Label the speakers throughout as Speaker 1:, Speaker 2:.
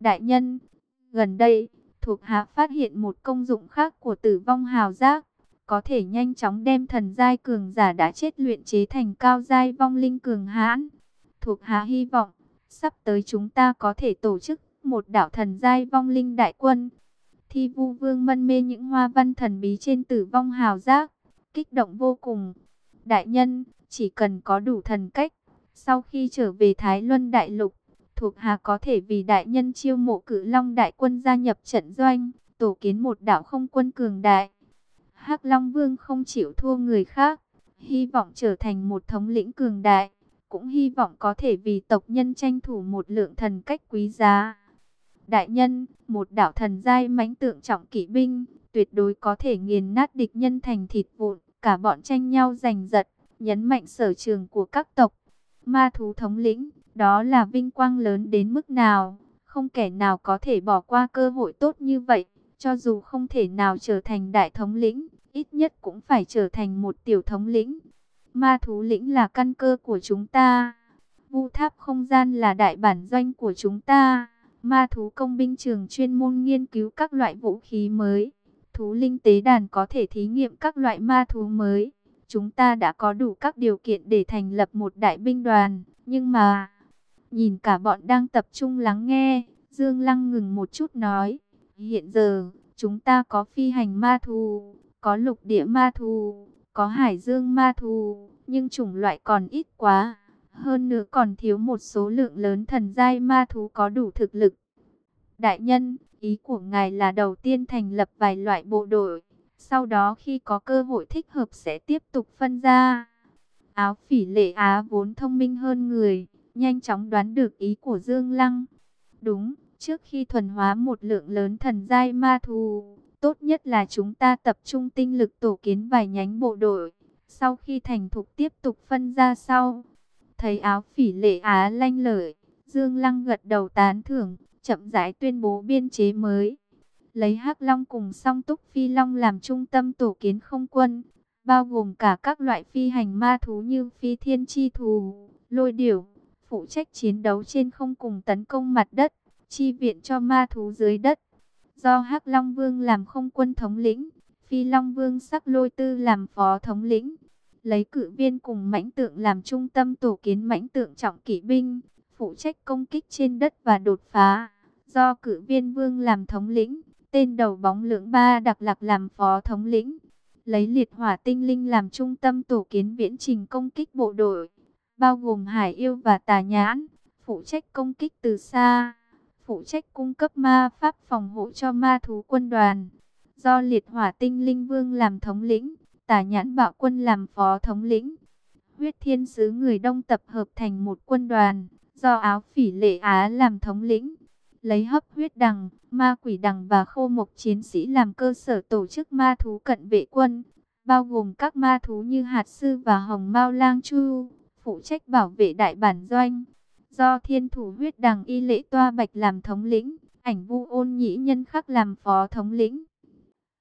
Speaker 1: Đại nhân, gần đây, thuộc hạ phát hiện một công dụng khác của tử vong hào giác, có thể nhanh chóng đem thần giai cường giả đã chết luyện chế thành cao giai vong linh cường hãn. Thuộc hạ hy vọng, sắp tới chúng ta có thể tổ chức một đảo thần giai vong linh đại quân. Thi vu vương mân mê những hoa văn thần bí trên tử vong hào giác, kích động vô cùng. Đại nhân, chỉ cần có đủ thần cách, sau khi trở về Thái Luân Đại Lục, thuộc hạ có thể vì đại nhân chiêu mộ cử long đại quân gia nhập trận doanh, tổ kiến một đảo không quân cường đại. hắc Long Vương không chịu thua người khác, hy vọng trở thành một thống lĩnh cường đại, cũng hy vọng có thể vì tộc nhân tranh thủ một lượng thần cách quý giá. Đại nhân, một đảo thần giai mãnh tượng trọng kỵ binh, tuyệt đối có thể nghiền nát địch nhân thành thịt vụn, cả bọn tranh nhau giành giật, nhấn mạnh sở trường của các tộc. Ma thú thống lĩnh, đó là vinh quang lớn đến mức nào, không kẻ nào có thể bỏ qua cơ hội tốt như vậy, cho dù không thể nào trở thành đại thống lĩnh, ít nhất cũng phải trở thành một tiểu thống lĩnh. Ma thú lĩnh là căn cơ của chúng ta, vu tháp không gian là đại bản doanh của chúng ta. Ma thú công binh trường chuyên môn nghiên cứu các loại vũ khí mới. Thú linh tế đàn có thể thí nghiệm các loại ma thú mới. Chúng ta đã có đủ các điều kiện để thành lập một đại binh đoàn. Nhưng mà, nhìn cả bọn đang tập trung lắng nghe, Dương Lăng ngừng một chút nói. Hiện giờ, chúng ta có phi hành ma thú, có lục địa ma thú, có hải dương ma thú, nhưng chủng loại còn ít quá. Hơn nữa còn thiếu một số lượng lớn thần giai ma thú có đủ thực lực. Đại nhân, ý của ngài là đầu tiên thành lập vài loại bộ đội. Sau đó khi có cơ hội thích hợp sẽ tiếp tục phân ra. Áo phỉ lệ Á vốn thông minh hơn người, nhanh chóng đoán được ý của Dương Lăng. Đúng, trước khi thuần hóa một lượng lớn thần giai ma thú, tốt nhất là chúng ta tập trung tinh lực tổ kiến vài nhánh bộ đội. Sau khi thành thục tiếp tục phân ra sau. Thấy áo phỉ lệ Á lanh lợi, Dương Lăng gật đầu tán thưởng, chậm rãi tuyên bố biên chế mới. Lấy Hắc Long cùng song túc phi long làm trung tâm tổ kiến không quân, bao gồm cả các loại phi hành ma thú như phi thiên chi thú, lôi điểu, phụ trách chiến đấu trên không cùng tấn công mặt đất, chi viện cho ma thú dưới đất. Do Hắc Long Vương làm không quân thống lĩnh, Phi Long Vương sắc lôi tư làm phó thống lĩnh lấy cự viên cùng mãnh tượng làm trung tâm tổ kiến mãnh tượng trọng kỵ binh, phụ trách công kích trên đất và đột phá. Do cự viên vương làm thống lĩnh, tên đầu bóng lưỡng ba đặc lạc làm phó thống lĩnh. Lấy liệt hỏa tinh linh làm trung tâm tổ kiến viễn trình công kích bộ đội, bao gồm hải yêu và tà nhãn, phụ trách công kích từ xa, phụ trách cung cấp ma pháp phòng hộ cho ma thú quân đoàn. Do liệt hỏa tinh linh vương làm thống lĩnh, tả nhãn bạo quân làm phó thống lĩnh. Huyết thiên sứ người đông tập hợp thành một quân đoàn, do áo phỉ lệ Á làm thống lĩnh. Lấy hấp huyết đằng, ma quỷ đằng và khô mộc chiến sĩ làm cơ sở tổ chức ma thú cận vệ quân, bao gồm các ma thú như hạt sư và hồng mao lang chu, phụ trách bảo vệ đại bản doanh. Do thiên thủ huyết đằng y lễ toa bạch làm thống lĩnh, ảnh vu ôn nhĩ nhân khắc làm phó thống lĩnh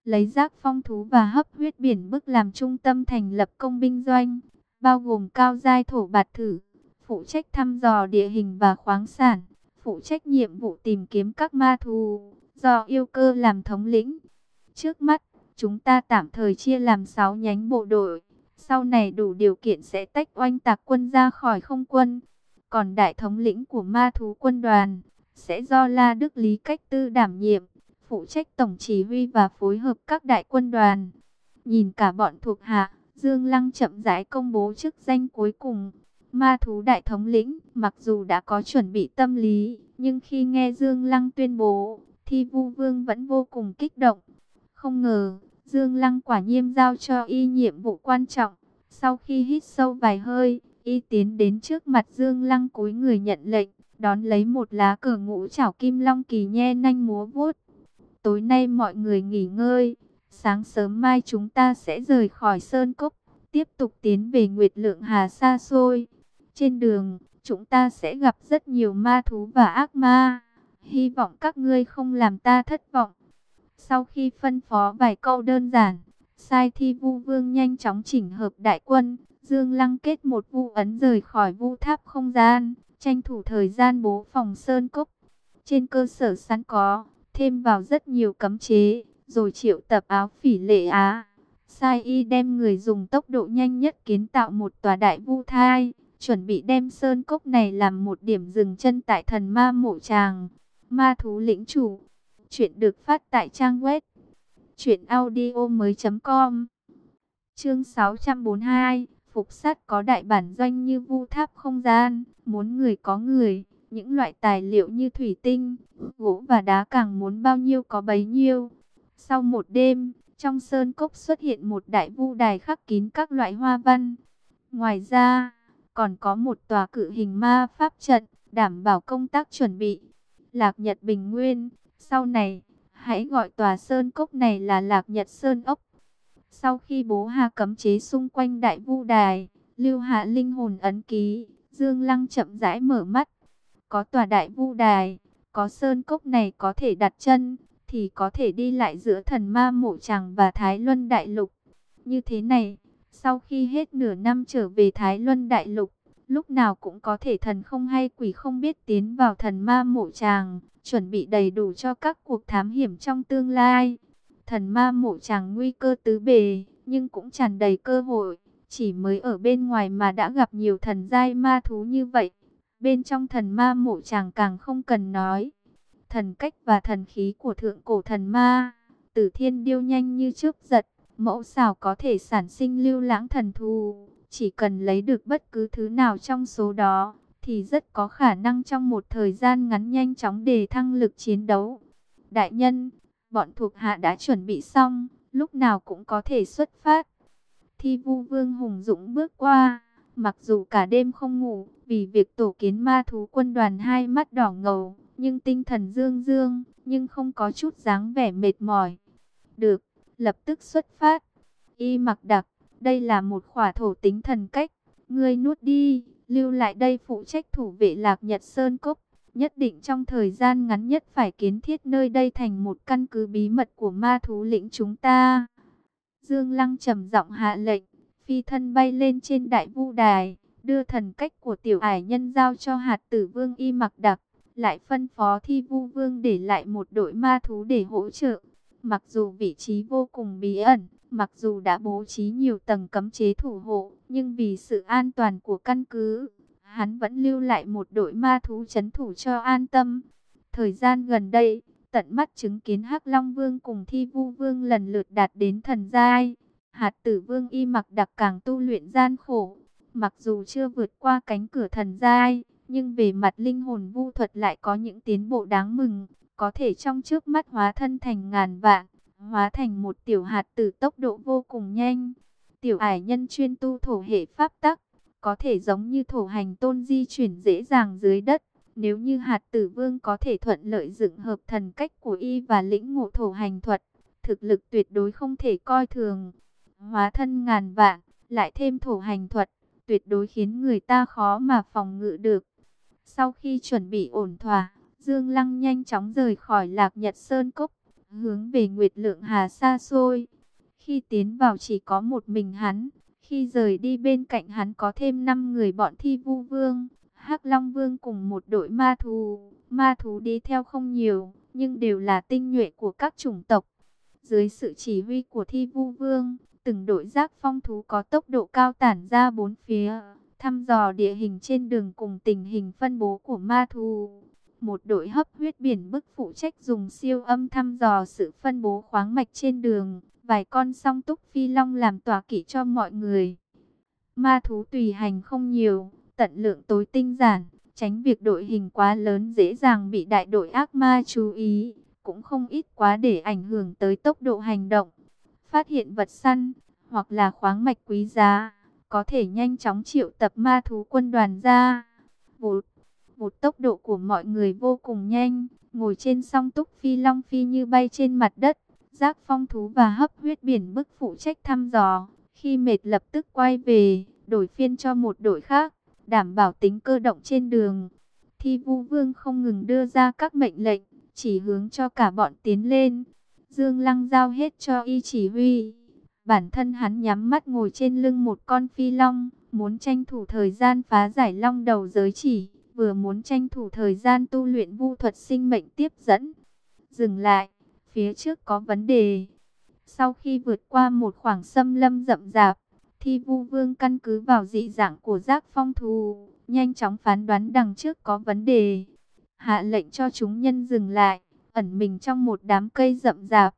Speaker 1: lấy giác phong thú và hấp huyết biển bức làm trung tâm thành lập công binh doanh, bao gồm cao giai thổ bạt thử, phụ trách thăm dò địa hình và khoáng sản, phụ trách nhiệm vụ tìm kiếm các ma thú, do yêu cơ làm thống lĩnh. Trước mắt, chúng ta tạm thời chia làm 6 nhánh bộ đội, sau này đủ điều kiện sẽ tách oanh tạc quân ra khỏi không quân. Còn đại thống lĩnh của ma thú quân đoàn, sẽ do La Đức Lý Cách Tư đảm nhiệm phụ trách tổng chỉ huy và phối hợp các đại quân đoàn. Nhìn cả bọn thuộc hạ, Dương Lăng chậm rãi công bố chức danh cuối cùng. Ma thú đại thống lĩnh, mặc dù đã có chuẩn bị tâm lý, nhưng khi nghe Dương Lăng tuyên bố, thì Vu Vương vẫn vô cùng kích động. Không ngờ, Dương Lăng quả nhiên giao cho y nhiệm vụ quan trọng. Sau khi hít sâu vài hơi, y tiến đến trước mặt Dương Lăng cúi người nhận lệnh, đón lấy một lá cờ ngũ chảo kim long kỳ nhe nanh múa vuốt. Tối nay mọi người nghỉ ngơi, sáng sớm mai chúng ta sẽ rời khỏi Sơn Cốc, tiếp tục tiến về Nguyệt Lượng Hà xa xôi. Trên đường, chúng ta sẽ gặp rất nhiều ma thú và ác ma. Hy vọng các ngươi không làm ta thất vọng. Sau khi phân phó vài câu đơn giản, Sai Thi Vu Vương nhanh chóng chỉnh hợp đại quân, Dương Lăng kết một vu ấn rời khỏi vu tháp không gian, tranh thủ thời gian bố phòng Sơn Cốc. trên cơ sở sẵn có, thêm vào rất nhiều cấm chế, rồi triệu tập áo phỉ lệ á. Sai y đem người dùng tốc độ nhanh nhất kiến tạo một tòa đại vu thai, chuẩn bị đem sơn cốc này làm một điểm dừng chân tại thần ma mộ tràng. Ma thú lĩnh chủ. Chuyện được phát tại trang web truyệnaudiomoi.com. Chương 642, phục sát có đại bản doanh như vu tháp không gian, muốn người có người, những loại tài liệu như thủy tinh, gỗ và đá càng muốn bao nhiêu có bấy nhiêu. Sau một đêm, trong sơn cốc xuất hiện một đại vu đài khắc kín các loại hoa văn. Ngoài ra, còn có một tòa cự hình ma pháp trận, đảm bảo công tác chuẩn bị. Lạc Nhật Bình Nguyên, sau này, hãy gọi tòa sơn cốc này là Lạc Nhật Sơn Ốc. Sau khi bố Hà cấm chế xung quanh đại vu đài, lưu hạ linh hồn ấn ký, Dương Lăng chậm rãi mở mắt. Có tòa đại vu đài, có sơn cốc này có thể đặt chân, thì có thể đi lại giữa thần ma mộ tràng và Thái Luân Đại Lục. Như thế này, sau khi hết nửa năm trở về Thái Luân Đại Lục, lúc nào cũng có thể thần không hay quỷ không biết tiến vào thần ma mộ tràng, chuẩn bị đầy đủ cho các cuộc thám hiểm trong tương lai. Thần ma mộ tràng nguy cơ tứ bề, nhưng cũng tràn đầy cơ hội. Chỉ mới ở bên ngoài mà đã gặp nhiều thần giai ma thú như vậy. Bên trong thần ma mộ tràng càng không cần nói. Thần cách và thần khí của thượng cổ thần ma, tử thiên điêu nhanh như chớp giật, mẫu xào có thể sản sinh lưu lãng thần thù. Chỉ cần lấy được bất cứ thứ nào trong số đó, thì rất có khả năng trong một thời gian ngắn nhanh chóng đề thăng lực chiến đấu. Đại nhân, bọn thuộc hạ đã chuẩn bị xong, lúc nào cũng có thể xuất phát. Thi vu vương hùng dũng bước qua, mặc dù cả đêm không ngủ, vì việc tổ kiến ma thú quân đoàn hai mắt đỏ ngầu, nhưng tinh thần dương dương, nhưng không có chút dáng vẻ mệt mỏi. Được, lập tức xuất phát. Y mặc đặc, đây là một khỏa thổ tính thần cách, ngươi nuốt đi, lưu lại đây phụ trách thủ vệ lạc nhật sơn cốc. Nhất định trong thời gian ngắn nhất phải kiến thiết nơi đây thành một căn cứ bí mật của ma thú lĩnh chúng ta. Dương Lăng trầm giọng hạ lệnh, phi thân bay lên trên đại vu đài, đưa thần cách của tiểu ải nhân giao cho hạt tử vương y mặc đặc, lại phân phó thi vu vương để lại một đội ma thú để hỗ trợ. Mặc dù vị trí vô cùng bí ẩn, mặc dù đã bố trí nhiều tầng cấm chế thủ hộ, nhưng vì sự an toàn của căn cứ, hắn vẫn lưu lại một đội ma thú chấn thủ cho an tâm. Thời gian gần đây, tận mắt chứng kiến Hắc Long Vương cùng Thi Vu Vương lần lượt đạt đến thần giai. Hạt Tử Vương y mặc đặc càng tu luyện gian khổ, mặc dù chưa vượt qua cánh cửa thần giai, nhưng về mặt linh hồn vu thuật lại có những tiến bộ đáng mừng, có thể trong trước mắt hóa thân thành ngàn vạn, hóa thành một tiểu hạt tử tốc độ vô cùng nhanh. Tiểu ải nhân chuyên tu thổ hệ pháp tắc, có thể giống như thổ hành tôn di chuyển dễ dàng dưới đất. Nếu như hạt tử vương có thể thuận lợi dựng hợp thần cách của y và lĩnh ngộ thổ hành thuật, thực lực tuyệt đối không thể coi thường. Hóa thân ngàn vạn, lại thêm thổ hành thuật, tuyệt đối khiến người ta khó mà phòng ngự được. Sau khi chuẩn bị ổn thỏa, Dương Lăng nhanh chóng rời khỏi Lạc Nhật Sơn Cốc, hướng về Nguyệt Lượng Hà xa xôi. Khi tiến vào chỉ có một mình hắn, khi rời đi bên cạnh hắn có thêm 5 người bọn thi vu vương, hắc Long Vương cùng một đội ma thú. Ma thú đi theo không nhiều, nhưng đều là tinh nhuệ của các chủng tộc. Dưới sự chỉ huy của thi vu vương, từng đội giác phong thú có tốc độ cao tản ra bốn phía, thăm dò địa hình trên đường cùng tình hình phân bố của ma thú. Một đội hấp huyết biển bức phụ trách dùng siêu âm thăm dò sự phân bố khoáng mạch trên đường, vài con song túc phi long làm tòa kỵ cho mọi người. Ma thú tùy hành không nhiều, tận lượng tối tinh giản, tránh việc đội hình quá lớn dễ dàng bị đại đội ác ma chú ý, cũng không ít quá để ảnh hưởng tới tốc độ hành động. Phát hiện vật săn, hoặc là khoáng mạch quý giá, có thể nhanh chóng triệu tập ma thú quân đoàn ra. Vụt, vụt tốc độ của mọi người vô cùng nhanh, ngồi trên song túc phi long phi như bay trên mặt đất. Giác phong thú và hấp huyết biển bức phụ trách thăm dò, khi mệt lập tức quay về, đổi phiên cho một đội khác, đảm bảo tính cơ động trên đường. Thi vu vương không ngừng đưa ra các mệnh lệnh, chỉ hướng cho cả bọn tiến lên. Dương Lăng giao hết cho y chỉ huy. Bản thân hắn nhắm mắt ngồi trên lưng một con phi long, muốn tranh thủ thời gian phá giải long đầu giới chỉ, vừa muốn tranh thủ thời gian tu luyện vu thuật sinh mệnh tiếp dẫn. Dừng lại, phía trước có vấn đề. Sau khi vượt qua một khoảng xâm lâm rậm rạp, Thi Vu Vương căn cứ vào dị dạng của giác phong thù, nhanh chóng phán đoán đằng trước có vấn đề. Hạ lệnh cho chúng nhân dừng lại, ẩn mình trong một đám cây rậm rạp.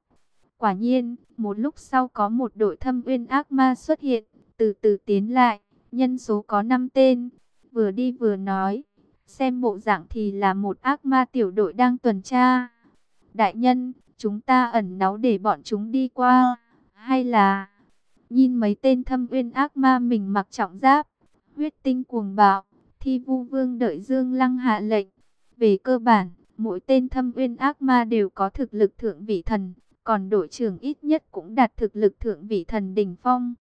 Speaker 1: Quả nhiên, một lúc sau có một đội thâm uyên ác ma xuất hiện, từ từ tiến lại, nhân số có 5 tên. Vừa đi vừa nói, xem bộ dạng thì là một ác ma tiểu đội đang tuần tra. Đại nhân, chúng ta ẩn náu để bọn chúng đi qua, hay là... Nhìn mấy tên thâm uyên ác ma mình mặc trọng giáp, huyết tinh cuồng bạo, thi vu vương đợi Dương Lăng hạ lệnh. Về cơ bản, mỗi tên thâm uyên ác ma đều có thực lực thượng vị thần, còn đội trưởng ít nhất cũng đạt thực lực thượng vị thần đỉnh phong.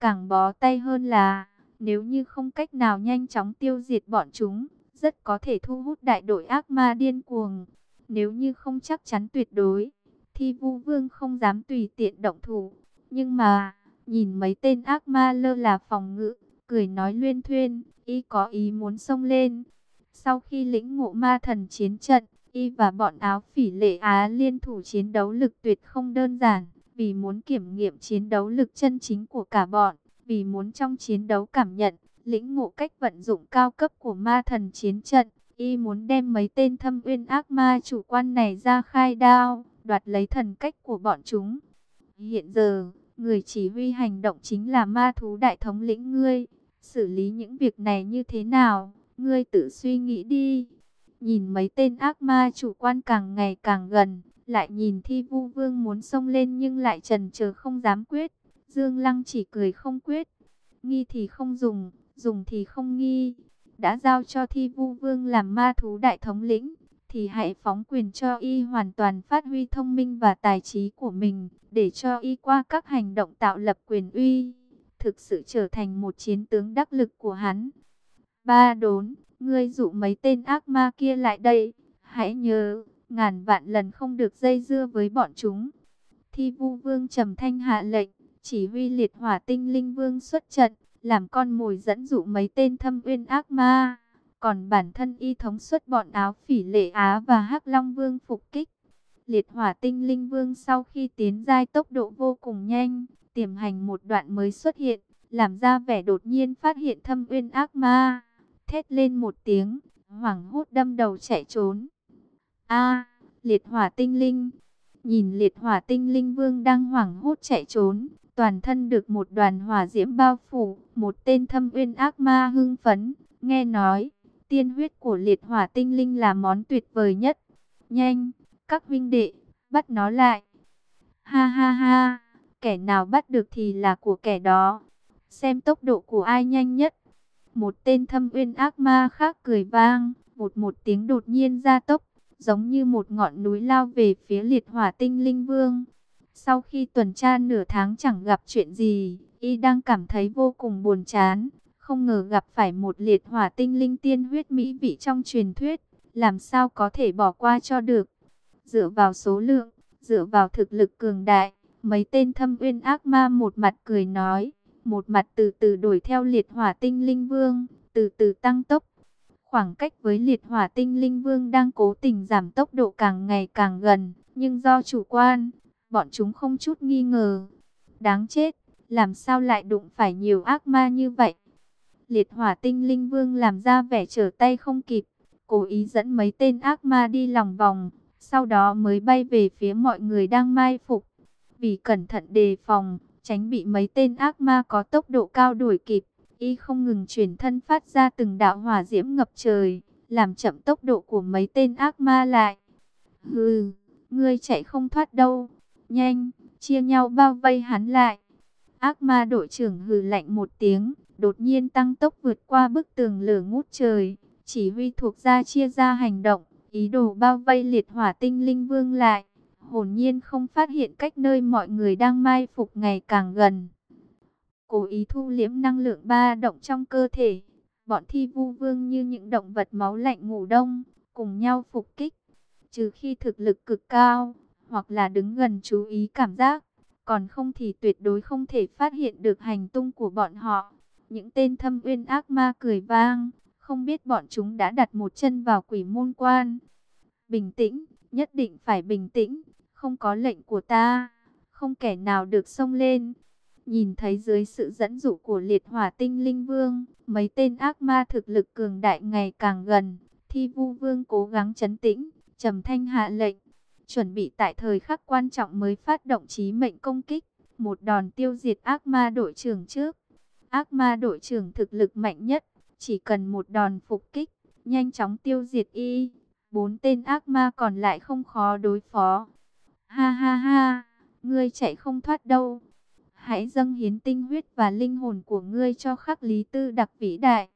Speaker 1: Càng bó tay hơn là, nếu như không cách nào nhanh chóng tiêu diệt bọn chúng, rất có thể thu hút đại đội ác ma điên cuồng. Nếu như không chắc chắn tuyệt đối, thì Vu Vương không dám tùy tiện động thủ. Nhưng mà, nhìn mấy tên ác ma lơ là phòng ngự, cười nói luyên thuyên, y có ý muốn xông lên. Sau khi lĩnh ngộ ma thần chiến trận, y và bọn áo phỉ lệ Á liên thủ chiến đấu lực tuyệt không đơn giản, vì muốn kiểm nghiệm chiến đấu lực chân chính của cả bọn, vì muốn trong chiến đấu cảm nhận, lĩnh ngộ cách vận dụng cao cấp của ma thần chiến trận, y muốn đem mấy tên thâm uyên ác ma chủ quan này ra khai đao, đoạt lấy thần cách của bọn chúng. Hiện giờ, người chỉ huy hành động chính là ma thú đại thống lĩnh ngươi, xử lý những việc này như thế nào, ngươi tự suy nghĩ đi. Nhìn mấy tên ác ma chủ quan càng ngày càng gần, lại nhìn thi vu vương muốn xông lên nhưng lại trần chờ không dám quyết. Dương Lăng chỉ cười không quyết, nghi thì không dùng, dùng thì không nghi. Đã giao cho thi vu vương làm ma thú đại thống lĩnh, thì hãy phóng quyền cho y hoàn toàn phát huy thông minh và tài trí của mình, để cho y qua các hành động tạo lập quyền uy, thực sự trở thành một chiến tướng đắc lực của hắn. Ba đốn, ngươi dụ mấy tên ác ma kia lại đây, hãy nhớ, ngàn vạn lần không được dây dưa với bọn chúng. Thi vu vương trầm thanh hạ lệnh, chỉ huy liệt hỏa tinh linh vương xuất trận, làm con mồi dẫn dụ mấy tên thâm uyên ác ma. Còn bản thân y thống xuất bọn áo phỉ lệ Á và hắc Long Vương phục kích. Liệt hỏa tinh linh vương sau khi tiến giai tốc độ vô cùng nhanh, tiềm hành một đoạn mới xuất hiện, làm ra vẻ đột nhiên phát hiện thâm uyên ác ma. Thét lên một tiếng, hoảng hốt đâm đầu chạy trốn. A, liệt hỏa tinh linh. Nhìn liệt hỏa tinh linh vương đang hoảng hốt chạy trốn, toàn thân được một đoàn hỏa diễm bao phủ, một tên thâm uyên ác ma hưng phấn, nghe nói, tiên huyết của liệt hỏa tinh linh là món tuyệt vời nhất. Nhanh, các huynh đệ, bắt nó lại. Ha ha ha, kẻ nào bắt được thì là của kẻ đó. Xem tốc độ của ai nhanh nhất. Một tên thâm uyên ác ma khác cười vang, một một tiếng đột nhiên ra tốc, giống như một ngọn núi lao về phía liệt hỏa tinh linh vương. Sau khi tuần tra nửa tháng chẳng gặp chuyện gì, y đang cảm thấy vô cùng buồn chán. Không ngờ gặp phải một liệt hỏa tinh linh tiên huyết mỹ vị trong truyền thuyết, làm sao có thể bỏ qua cho được. Dựa vào số lượng, dựa vào thực lực cường đại, mấy tên thâm uyên ác ma một mặt cười nói, một mặt từ từ đổi theo liệt hỏa tinh linh vương, từ từ tăng tốc. Khoảng cách với liệt hỏa tinh linh vương đang cố tình giảm tốc độ càng ngày càng gần, nhưng do chủ quan, bọn chúng không chút nghi ngờ. Đáng chết, làm sao lại đụng phải nhiều ác ma như vậy? Liệt hỏa tinh linh vương làm ra vẻ trở tay không kịp, cố ý dẫn mấy tên ác ma đi lòng vòng, sau đó mới bay về phía mọi người đang mai phục. Vì cẩn thận đề phòng, tránh bị mấy tên ác ma có tốc độ cao đuổi kịp, y không ngừng chuyển thân phát ra từng đạo hỏa diễm ngập trời, làm chậm tốc độ của mấy tên ác ma lại. Hừ, ngươi chạy không thoát đâu, nhanh, chia nhau bao vây hắn lại. Ác ma đội trưởng hừ lạnh một tiếng, đột nhiên tăng tốc vượt qua bức tường lửa ngút trời, chỉ huy thuộc gia chia ra hành động, ý đồ bao vây liệt hỏa tinh linh vương lại. Hồn nhiên không phát hiện cách nơi mọi người đang mai phục ngày càng gần. Cố ý thu liễm năng lượng ba động trong cơ thể. Bọn thi vu vương như những động vật máu lạnh ngủ đông, cùng nhau phục kích. Trừ khi thực lực cực cao, hoặc là đứng gần chú ý cảm giác, còn không thì tuyệt đối không thể phát hiện được hành tung của bọn họ. Những tên thâm uyên ác ma cười vang, Không biết bọn chúng đã đặt một chân vào quỷ môn quan. Bình tĩnh, nhất định phải bình tĩnh. Không có lệnh của ta, không kẻ nào được xông lên. Nhìn thấy dưới sự dẫn dụ của liệt hỏa tinh linh vương, mấy tên ác ma thực lực cường đại ngày càng gần. Thi vu vương cố gắng chấn tĩnh, trầm thanh hạ lệnh. Chuẩn bị tại thời khắc quan trọng mới phát động chí mệnh công kích. Một đòn tiêu diệt ác ma đội trưởng trước. Ác ma đội trưởng thực lực mạnh nhất, chỉ cần một đòn phục kích, nhanh chóng tiêu diệt y. Bốn tên ác ma còn lại không khó đối phó. Ha ha ha, ngươi chạy không thoát đâu. Hãy dâng hiến tinh huyết và linh hồn của ngươi cho khắc lý tư đặc vĩ đại.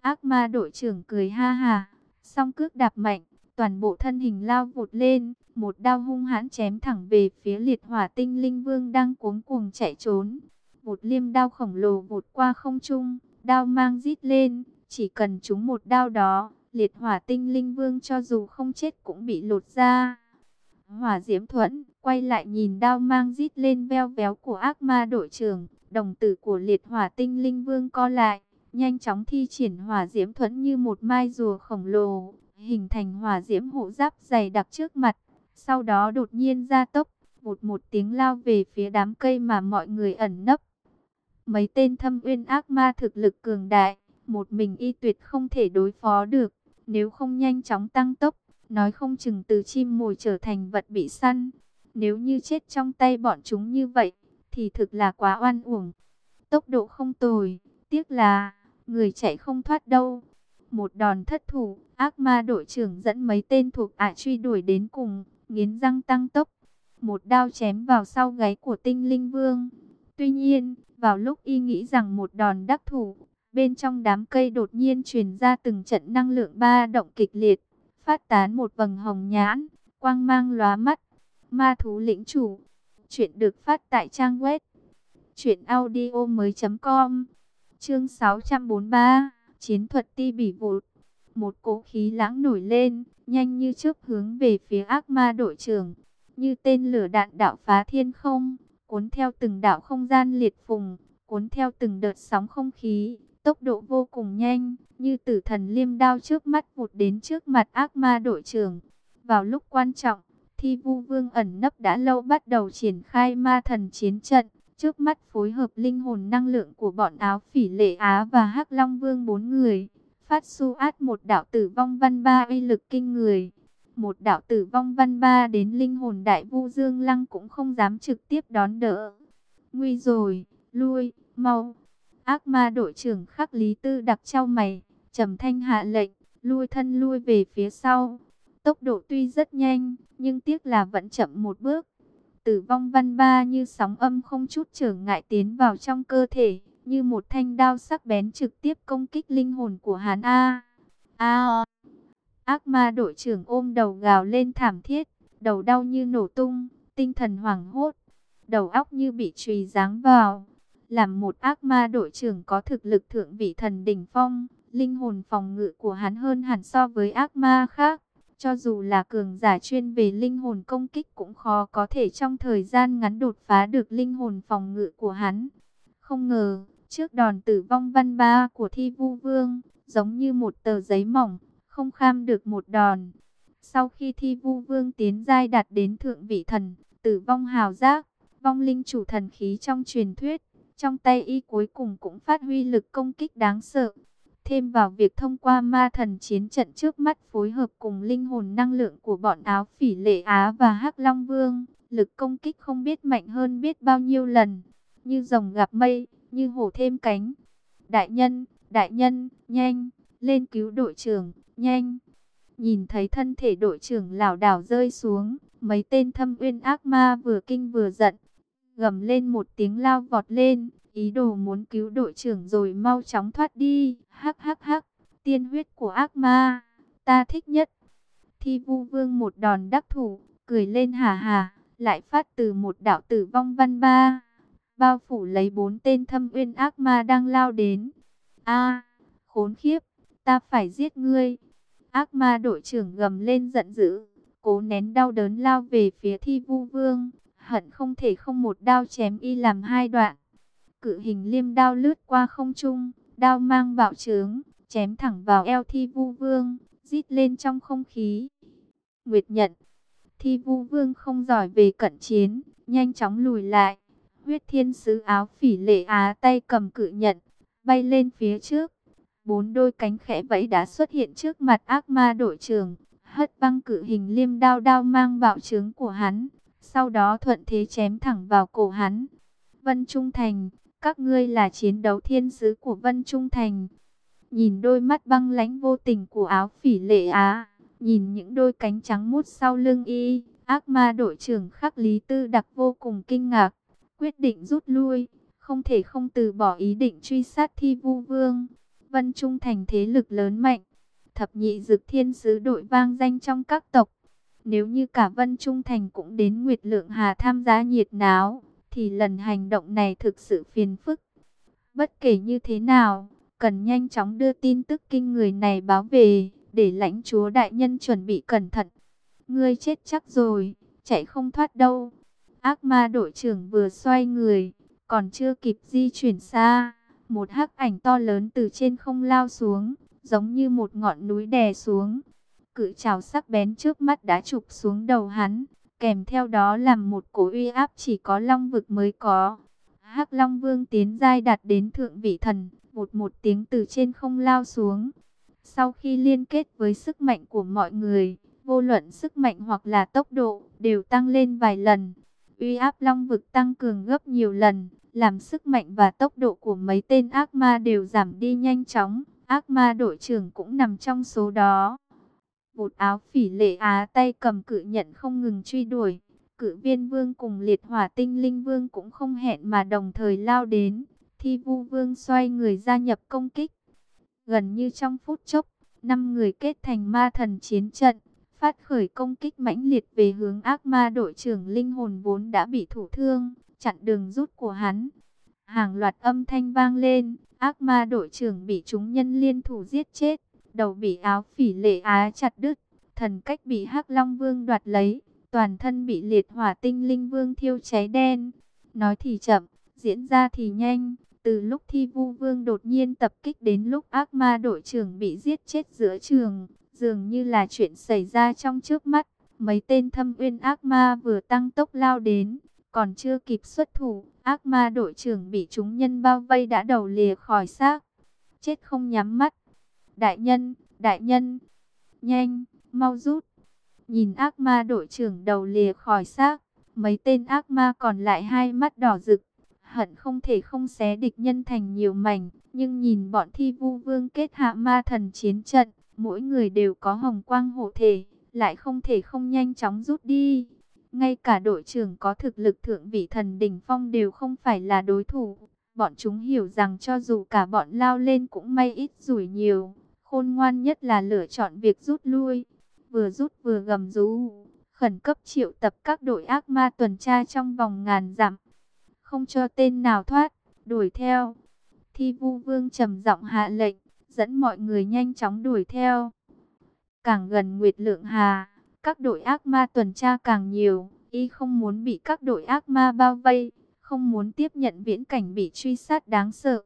Speaker 1: Ác ma đội trưởng cười ha ha, song cước đạp mạnh, toàn bộ thân hình lao vụt lên, một đao hung hãn chém thẳng về phía liệt hỏa tinh linh vương đang cuống cuồng chạy trốn. Một liêm đao khổng lồ vụt qua không trung, đao mang rít lên, chỉ cần trúng một đao đó, liệt hỏa tinh linh vương cho dù không chết cũng bị lột ra. Hỏa diễm thuẫn, quay lại nhìn đao mang rít lên veo véo của ác ma đội trưởng, đồng tử của liệt hỏa tinh linh vương co lại, nhanh chóng thi triển hỏa diễm thuẫn như một mai rùa khổng lồ, hình thành hỏa diễm hộ giáp dày đặc trước mặt, sau đó đột nhiên ra tốc, một một tiếng lao về phía đám cây mà mọi người ẩn nấp. Mấy tên thâm uyên ác ma thực lực cường đại, một mình y tuyệt không thể đối phó được, nếu không nhanh chóng tăng tốc, nói không chừng từ chim mồi trở thành vật bị săn. Nếu như chết trong tay bọn chúng như vậy, thì thực là quá oan uổng. Tốc độ không tồi, tiếc là người chạy không thoát đâu. Một đòn thất thủ, ác ma đội trưởng dẫn mấy tên thuộc ả truy đuổi đến cùng, nghiến răng tăng tốc. Một đao chém vào sau gáy của tinh linh vương. Tuy nhiên, vào lúc y nghĩ rằng một đòn đắc thủ, bên trong đám cây đột nhiên truyền ra từng trận năng lượng ba động kịch liệt, phát tán một vầng hồng nhãn, quang mang lóa mắt. Ma thú lĩnh chủ. Chuyện được phát tại trang web truyệnaudiomoi.com. Chương 643, chiến thuật ti bỉ vụt. Một cỗ khí lãng nổi lên, nhanh như chớp hướng về phía ác ma đội trưởng, như tên lửa đạn đạo phá thiên không, cuốn theo từng đạo không gian liệt phùng, cuốn theo từng đợt sóng không khí, tốc độ vô cùng nhanh, như tử thần liêm đao trước mắt vụt đến trước mặt ác ma đội trưởng. Vào lúc quan trọng, Thi Vu Vương ẩn nấp đã lâu bắt đầu triển khai ma thần chiến trận, trước mắt phối hợp linh hồn năng lượng của bọn áo phỉ lệ Á và hắc Long Vương bốn người, phát su át một đạo tử vong văn ba uy lực kinh người. Một đạo tử vong văn ba đến linh hồn đại vu Dương Lăng cũng không dám trực tiếp đón đỡ. Nguy rồi, lui, mau. Ác ma đội trưởng khắc lý tư đặc trao mày, trầm thanh hạ lệnh, lui thân lui về phía sau. Tốc độ tuy rất nhanh, nhưng tiếc là vẫn chậm một bước. Tử vong văn ba như sóng âm không chút trở ngại tiến vào trong cơ thể, như một thanh đao sắc bén trực tiếp công kích linh hồn của hắn A. A. Ác ma đội trưởng ôm đầu gào lên thảm thiết, đầu đau như nổ tung, tinh thần hoảng hốt, đầu óc như bị chùy giáng vào. Làm một ác ma đội trưởng có thực lực thượng vị thần đỉnh phong, linh hồn phòng ngự của hắn hơn hẳn so với ác ma khác. Cho dù là cường giả chuyên về linh hồn công kích cũng khó có thể trong thời gian ngắn đột phá được linh hồn phòng ngự của hắn. Không ngờ, trước đòn tử vong văn ba của thi vu vương, giống như một tờ giấy mỏng, không kham được một đòn. Sau khi thi vu vương tiến giai đạt đến thượng vị thần, tử vong hào giác, vong linh chủ thần khí trong truyền thuyết, trong tay y cuối cùng cũng phát huy lực công kích đáng sợ. Thêm vào việc thông qua ma thần chiến trận trước mắt phối hợp cùng linh hồn năng lượng của bọn áo phỉ lệ Á và hắc Long Vương, lực công kích không biết mạnh hơn biết bao nhiêu lần, như rồng gặp mây, như hổ thêm cánh. Đại nhân, đại nhân, nhanh, lên cứu đội trưởng, nhanh. Nhìn thấy thân thể đội trưởng lảo đảo rơi xuống, mấy tên thâm uyên ác ma vừa kinh vừa giận, gầm lên một tiếng lao vọt lên, ý đồ muốn cứu đội trưởng rồi mau chóng thoát đi. Hắc hắc hắc, tiên huyết của ác ma, ta thích nhất. Thi vu vương một đòn đắc thủ, cười lên hà hà, lại phát từ một đạo tử vong văn ba. Bao phủ lấy bốn tên thâm uyên ác ma đang lao đến. a khốn khiếp, ta phải giết ngươi. Ác ma đội trưởng gầm lên giận dữ, cố nén đau đớn lao về phía thi vu vương, hận không thể không một đao chém y làm hai đoạn. Cự hình liêm đao lướt qua không trung, đao mang bạo trướng, chém thẳng vào eo thi vu vương, rít lên trong không khí. Nguyệt nhận, thi vu vương không giỏi về cận chiến, nhanh chóng lùi lại. Huyết thiên sứ áo phỉ lệ á tay cầm cự nhận, bay lên phía trước. Bốn đôi cánh khẽ vẫy đã xuất hiện trước mặt ác ma đội trưởng, hất băng cự hình liêm đao đao mang bạo trướng của hắn. Sau đó thuận thế chém thẳng vào cổ hắn. Vân Trung Thành, các ngươi là chiến đấu thiên sứ của Vân Trung Thành. Nhìn đôi mắt băng lãnh vô tình của áo phỉ lệ á, nhìn những đôi cánh trắng mút sau lưng y, ác ma đội trưởng khắc lý tư đặc vô cùng kinh ngạc, quyết định rút lui, không thể không từ bỏ ý định truy sát thi vu vương. Vân Trung thành thế lực lớn mạnh, thập nhị dực thiên sứ đội vang danh trong các tộc. Nếu như cả Vân Trung Thành cũng đến Nguyệt Lượng Hà tham gia nhiệt náo, thì lần hành động này thực sự phiền phức. Bất kể như thế nào, cần nhanh chóng đưa tin tức kinh người này báo về, để lãnh chúa đại nhân chuẩn bị cẩn thận. Ngươi chết chắc rồi, chạy không thoát đâu. Ác ma đội trưởng vừa xoay người, còn chưa kịp di chuyển xa, một hắc ảnh to lớn từ trên không lao xuống, giống như một ngọn núi đè xuống. Cự trào sắc bén trước mắt đã chụp xuống đầu hắn, kèm theo đó làm một cổ uy áp chỉ có long vực mới có. Hắc Long Vương tiến giai đạt đến thượng vị thần, một một tiếng từ trên không lao xuống. Sau khi liên kết với sức mạnh của mọi người, vô luận sức mạnh hoặc là tốc độ đều tăng lên vài lần. Uy áp long vực tăng cường gấp nhiều lần, làm sức mạnh và tốc độ của mấy tên ác ma đều giảm đi nhanh chóng. Ác ma đội trưởng cũng nằm trong số đó. Vụt áo phỉ lệ á tay cầm cự nhận không ngừng truy đuổi. Cự viên vương cùng liệt hỏa tinh linh vương cũng không hẹn mà đồng thời lao đến. Thi vu vương xoay người gia nhập công kích. Gần như trong phút chốc, năm người kết thành ma thần chiến trận, phát khởi công kích mãnh liệt về hướng ác ma đội trưởng linh hồn vốn đã bị thủ thương, chặn đường rút của hắn. Hàng loạt âm thanh vang lên, ác ma đội trưởng bị chúng nhân liên thủ giết chết, đầu bị áo phỉ lệ á chặt đứt, thần cách bị hắc long vương đoạt lấy, toàn thân bị liệt hỏa tinh linh vương thiêu cháy đen. Nói thì chậm, diễn ra thì nhanh, từ lúc thi vu vương đột nhiên tập kích đến lúc ác ma đội trưởng bị giết chết giữa trường, dường như là chuyện xảy ra trong trước mắt. Mấy tên thâm uyên ác ma vừa tăng tốc lao đến, còn chưa kịp xuất thủ, ác ma đội trưởng bị chúng nhân bao vây đã đầu lìa khỏi xác. Chết không nhắm mắt. Đại nhân, đại nhân, nhanh, mau rút. Nhìn ác ma đội trưởng đầu lìa khỏi xác, mấy tên ác ma còn lại hai mắt đỏ rực, hận không thể không xé địch nhân thành nhiều mảnh, nhưng nhìn bọn thi vu vương kết hạ ma thần chiến trận, mỗi người đều có hồng quang hộ thể, lại không thể không nhanh chóng rút đi. Ngay cả đội trưởng có thực lực thượng vị thần đỉnh phong đều không phải là đối thủ. Bọn chúng hiểu rằng cho dù cả bọn lao lên cũng may ít rủi nhiều. Khôn ngoan nhất là lựa chọn việc rút lui. Vừa rút vừa gầm rú. Khẩn cấp triệu tập các đội ác ma tuần tra trong vòng ngàn dặm không cho tên nào thoát, đuổi theo. Thi vu vương trầm giọng hạ lệnh, dẫn mọi người nhanh chóng đuổi theo. Càng gần Nguyệt Lượng Hà, các đội ác ma tuần tra càng nhiều, y không muốn bị các đội ác ma bao vây, không muốn tiếp nhận viễn cảnh bị truy sát đáng sợ.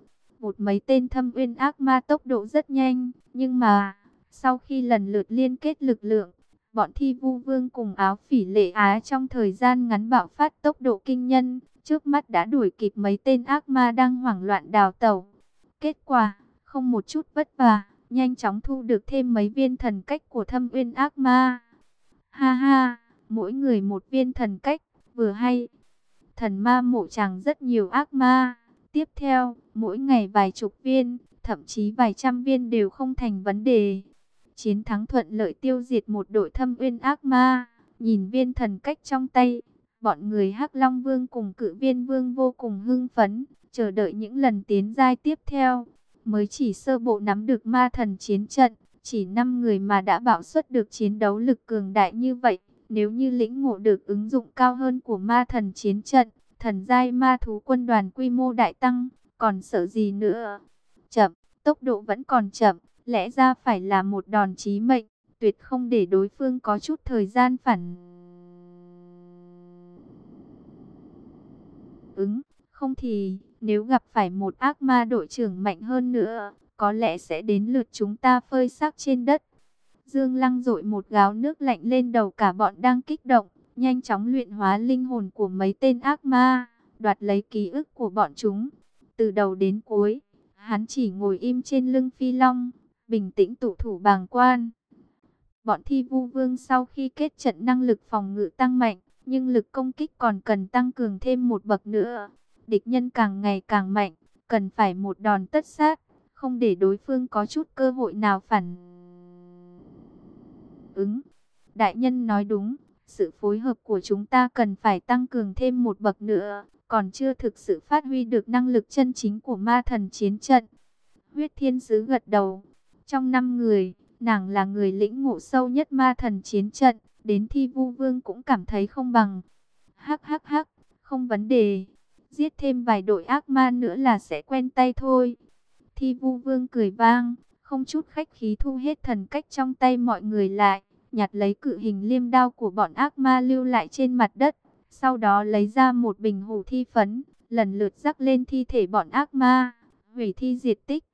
Speaker 1: Một mấy tên thâm uyên ác ma tốc độ rất nhanh, nhưng mà, sau khi lần lượt liên kết lực lượng, bọn thi vu vương cùng áo phỉ lệ á trong thời gian ngắn bạo phát tốc độ kinh nhân, trước mắt đã đuổi kịp mấy tên ác ma đang hoảng loạn đào tẩu. Kết quả, không một chút vất vả, nhanh chóng thu được thêm mấy viên thần cách của thâm uyên ác ma. Ha ha, mỗi người một viên thần cách, vừa hay. Thần ma mộ chàng rất nhiều ác ma. Tiếp theo, mỗi ngày vài chục viên, thậm chí vài trăm viên đều không thành vấn đề. Chiến thắng thuận lợi tiêu diệt một đội thâm uyên ác ma. Nhìn viên thần cách trong tay, Bọn người Hắc Long Vương cùng cự viên Vương vô cùng hưng phấn, chờ đợi những lần tiến giai tiếp theo. Mới chỉ sơ bộ nắm được ma thần chiến trận, chỉ 5 người mà đã bảo xuất được chiến đấu lực cường đại như vậy. Nếu như lĩnh ngộ được ứng dụng cao hơn của ma thần chiến trận, thần giai ma thú quân đoàn quy mô đại tăng, còn sợ gì nữa? Chậm, tốc độ vẫn còn chậm, lẽ ra phải là một đòn chí mệnh, tuyệt không để đối phương có chút thời gian phản ứng. Không thì, nếu gặp phải một ác ma đội trưởng mạnh hơn nữa, có lẽ sẽ đến lượt chúng ta phơi xác trên đất. Dương Lăng dội một gáo nước lạnh lên đầu cả bọn đang kích động, nhanh chóng luyện hóa linh hồn của mấy tên ác ma, đoạt lấy ký ức của bọn chúng. Từ đầu đến cuối, hắn chỉ ngồi im trên lưng phi long, bình tĩnh tụ thủ bàng quan. Bọn thi vu vương sau khi kết trận năng lực phòng ngự tăng mạnh, nhưng lực công kích còn cần tăng cường thêm một bậc nữa. Địch nhân càng ngày càng mạnh, cần phải một đòn tất sát, không để đối phương có chút cơ hội nào phản ứng. Đại nhân nói đúng, sự phối hợp của chúng ta cần phải tăng cường thêm một bậc nữa, còn chưa thực sự phát huy được năng lực chân chính của ma thần chiến trận. Huyết thiên sứ gật đầu. Trong năm người, nàng là người lĩnh ngộ sâu nhất ma thần chiến trận, đến thi vu vương cũng cảm thấy không bằng. Hắc hắc hắc, không vấn đề. Giết thêm vài đội ác ma nữa là sẽ quen tay thôi. Thi vu vương cười vang, không chút khách khí thu hết thần cách trong tay mọi người lại, nhặt lấy cự hình liêm đao của bọn ác ma lưu lại trên mặt đất. Sau đó lấy ra một bình hủ thi phấn, lần lượt rắc lên thi thể bọn ác ma, hủy thi diệt tích.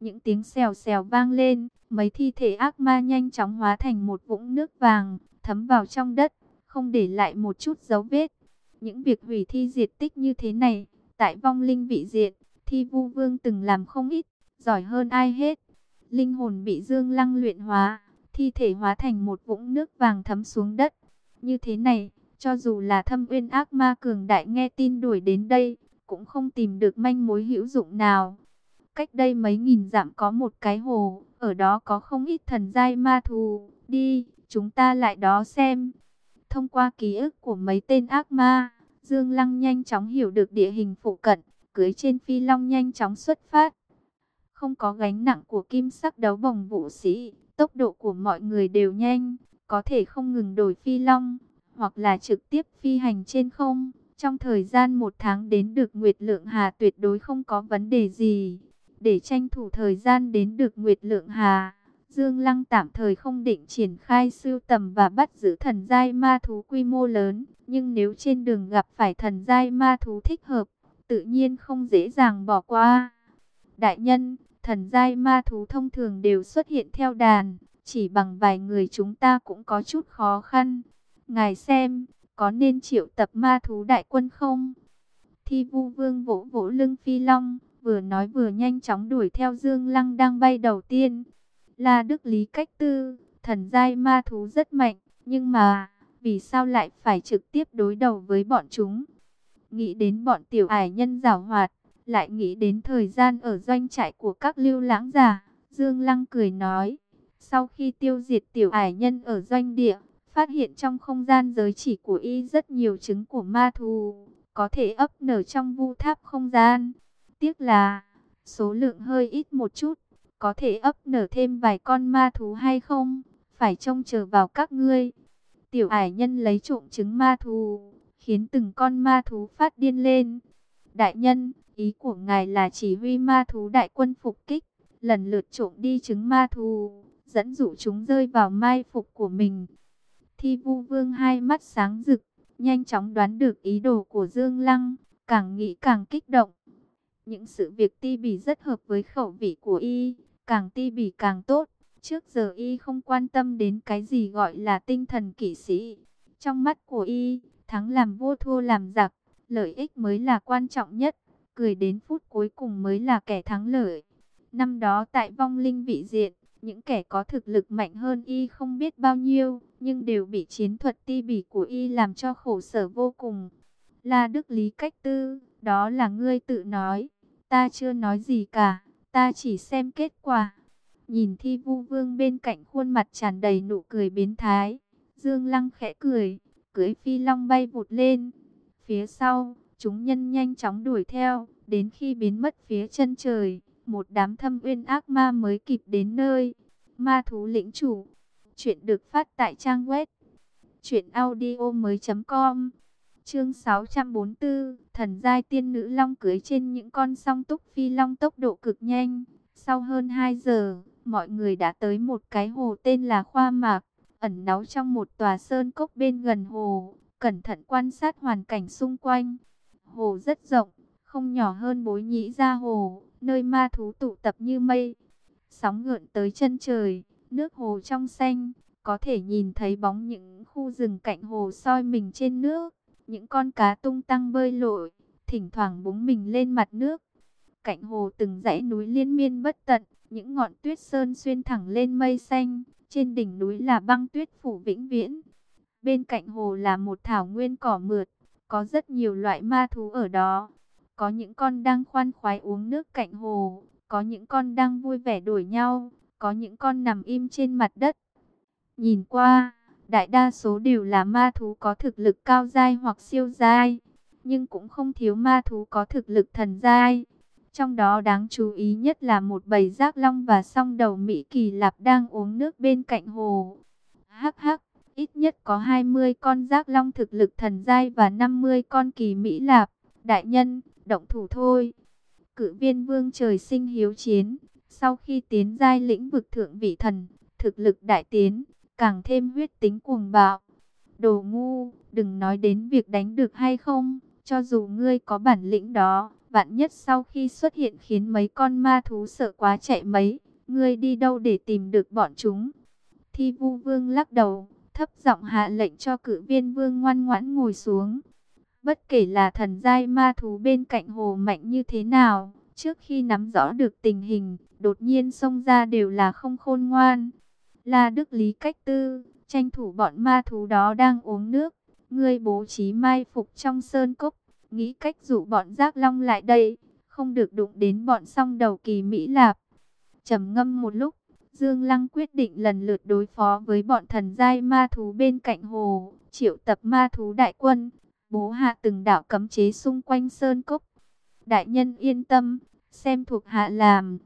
Speaker 1: Những tiếng xèo xèo vang lên, mấy thi thể ác ma nhanh chóng hóa thành một vũng nước vàng, thấm vào trong đất, không để lại một chút dấu vết. Những việc hủy thi diệt tích như thế này, tại vong linh vị diện, thi vu vương từng làm không ít, giỏi hơn ai hết. Linh hồn bị dương lăng luyện hóa, thi thể hóa thành một vũng nước vàng thấm xuống đất. Như thế này, cho dù là thâm uyên ác ma cường đại nghe tin đuổi đến đây, cũng không tìm được manh mối hữu dụng nào. Cách đây mấy nghìn dặm có một cái hồ, ở đó có không ít thần giai ma thù. Đi, chúng ta lại đó xem. Thông qua ký ức của mấy tên ác ma, Dương Lăng nhanh chóng hiểu được địa hình phụ cận, cưới trên phi long nhanh chóng xuất phát. Không có gánh nặng của kim sắc đấu bồng vũ sĩ, tốc độ của mọi người đều nhanh, có thể không ngừng đổi phi long, hoặc là trực tiếp phi hành trên không. Trong thời gian một tháng đến được Nguyệt Lượng Hà tuyệt đối không có vấn đề gì. Để tranh thủ thời gian đến được Nguyệt Lượng Hà, Dương Lăng tạm thời không định triển khai siêu tầm và bắt giữ thần giai ma thú quy mô lớn. Nhưng nếu trên đường gặp phải thần giai ma thú thích hợp, tự nhiên không dễ dàng bỏ qua. Đại nhân, thần giai ma thú thông thường đều xuất hiện theo đàn, chỉ bằng vài người chúng ta cũng có chút khó khăn. Ngài xem, có nên triệu tập ma thú đại quân không? Thi vu vương vỗ vỗ lưng phi long, vừa nói vừa nhanh chóng đuổi theo Dương Lăng đang bay đầu tiên. Là Đức Lý Cách Tư, thần giai ma thú rất mạnh, nhưng mà, vì sao lại phải trực tiếp đối đầu với bọn chúng? Nghĩ đến bọn tiểu ải nhân giảo hoạt, lại nghĩ đến thời gian ở doanh trại của các lưu lãng giả. Dương Lăng cười nói, sau khi tiêu diệt tiểu ải nhân ở doanh địa, phát hiện trong không gian giới chỉ của y rất nhiều trứng của ma thú, có thể ấp nở trong vu tháp không gian. Tiếc là, số lượng hơi ít một chút, có thể ấp nở thêm vài con ma thú hay không, phải trông chờ vào các ngươi. Tiểu ải nhân lấy trộm trứng ma thú, khiến từng con ma thú phát điên lên. Đại nhân, ý của ngài là chỉ huy ma thú đại quân phục kích, lần lượt trộm đi trứng ma thú, dẫn dụ chúng rơi vào mai phục của mình. Thi vu vương hai mắt sáng rực, nhanh chóng đoán được ý đồ của Dương Lăng, càng nghĩ càng kích động. Những sự việc ti bỉ rất hợp với khẩu vị của y, càng ti bỉ càng tốt. Trước giờ y không quan tâm đến cái gì gọi là tinh thần kỵ sĩ. Trong mắt của y, thắng làm vô thua làm giặc, lợi ích mới là quan trọng nhất. Cười đến phút cuối cùng mới là kẻ thắng lợi. Năm đó tại vong linh vị diện, những kẻ có thực lực mạnh hơn y không biết bao nhiêu, nhưng đều bị chiến thuật ti bỉ của y làm cho khổ sở vô cùng. La Đức Lý Cách Tư, đó là ngươi tự nói, ta chưa nói gì cả, ta chỉ xem kết quả. Nhìn thi vu vương bên cạnh khuôn mặt tràn đầy nụ cười biến thái, Dương Lăng khẽ cười, cưới phi long bay vụt lên. Phía sau, chúng nhân nhanh chóng đuổi theo, đến khi biến mất phía chân trời một đám thâm uyên ác ma mới kịp đến nơi. Ma thú lĩnh chủ. Chuyện được phát tại trang web. Chuyện audio mới com. Chương 644. Thần giai tiên nữ long cưới trên những con song túc phi long tốc độ cực nhanh. Sau hơn 2 giờ, mọi người đã tới một cái hồ tên là Khoa Mạc. Ẩn náu trong một tòa sơn cốc bên gần hồ. Cẩn thận quan sát hoàn cảnh xung quanh. Hồ rất rộng, không nhỏ hơn bối nhĩ ra hồ nơi ma thú tụ tập như mây. Sóng gợn tới chân trời, nước hồ trong xanh, có thể nhìn thấy bóng những khu rừng cạnh hồ soi mình trên nước. Những con cá tung tăng bơi lội, thỉnh thoảng búng mình lên mặt nước. Cạnh hồ từng dãy núi liên miên bất tận, những ngọn tuyết sơn xuyên thẳng lên mây xanh, trên đỉnh núi là băng tuyết phủ vĩnh viễn. Bên cạnh hồ là một thảo nguyên cỏ mượt, có rất nhiều loại ma thú ở đó. Có những con đang khoan khoái uống nước cạnh hồ, có những con đang vui vẻ đuổi nhau, có những con nằm im trên mặt đất. Nhìn qua, đại đa số đều là ma thú có thực lực cao dai hoặc siêu dai, nhưng cũng không thiếu ma thú có thực lực thần dai. Trong đó đáng chú ý nhất là một bầy giác long và song đầu Mỹ Kỳ Lạp đang uống nước bên cạnh hồ. Hắc hắc, ít nhất có 20 con giác long thực lực thần giai và 50 con kỳ Mỹ Lạp. Đại nhân, động thủ thôi. Cự viên vương trời sinh hiếu chiến, sau khi tiến giai lĩnh vực thượng vị thần, thực lực đại tiến, càng thêm huyết tính cuồng bạo. Đồ ngu, đừng nói đến việc đánh được hay không, cho dù ngươi có bản lĩnh đó, vạn nhất sau khi xuất hiện khiến mấy con ma thú sợ quá chạy mấy, ngươi đi đâu để tìm được bọn chúng. Thi vu vương lắc đầu, thấp giọng hạ lệnh cho cự viên vương ngoan ngoãn ngồi xuống. Bất kể là thần giai ma thú bên cạnh hồ mạnh như thế nào, trước khi nắm rõ được tình hình, đột nhiên xông ra đều là không khôn ngoan. là Đức Lý cách tư, tranh thủ bọn ma thú đó đang uống nước, ngươi bố trí mai phục trong sơn cốc, nghĩ cách dụ bọn giác long lại đây, không được đụng đến bọn song đầu kỳ Mỹ Lạp. trầm ngâm một lúc, Dương Lăng quyết định lần lượt đối phó với bọn thần giai ma thú bên cạnh hồ, triệu tập ma thú đại quân, bố hạ từng đạo cấm chế xung quanh sơn cốc. Đại nhân yên tâm, xem thuộc hạ làm.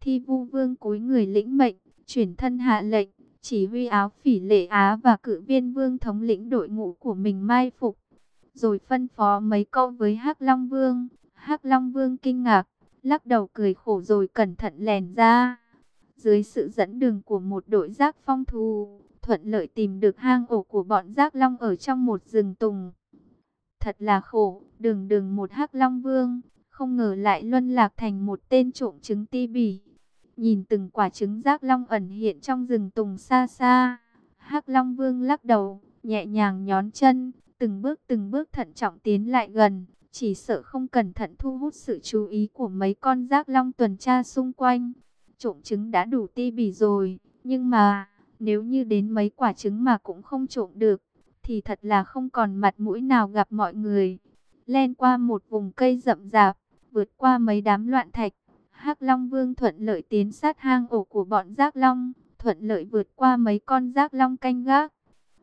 Speaker 1: Thi vu vương cúi người lĩnh mệnh, chuyển thân hạ lệnh, chỉ huy áo phỉ lệ Á và cự viên vương thống lĩnh đội ngũ của mình mai phục. Rồi phân phó mấy câu với hắc Long Vương. hắc Long Vương kinh ngạc, lắc đầu cười khổ rồi cẩn thận lèn ra. Dưới sự dẫn đường của một đội giác phong thù, thuận lợi tìm được hang ổ của bọn giác long ở trong một rừng tùng. Thật là khổ, đường đường một hắc long vương, không ngờ lại luân lạc thành một tên trộm trứng ti bỉ. Nhìn từng quả trứng giác long ẩn hiện trong rừng tùng xa xa, hắc long vương lắc đầu, nhẹ nhàng nhón chân, từng bước từng bước thận trọng tiến lại gần, chỉ sợ không cẩn thận thu hút sự chú ý của mấy con giác long tuần tra xung quanh. Trộm trứng đã đủ ti bỉ rồi, nhưng mà, nếu như đến mấy quả trứng mà cũng không trộm được, thì thật là không còn mặt mũi nào gặp mọi người. Len qua một vùng cây rậm rạp, vượt qua mấy đám loạn thạch, Hắc Long Vương thuận lợi tiến sát hang ổ của bọn giác long, thuận lợi vượt qua mấy con giác long canh gác.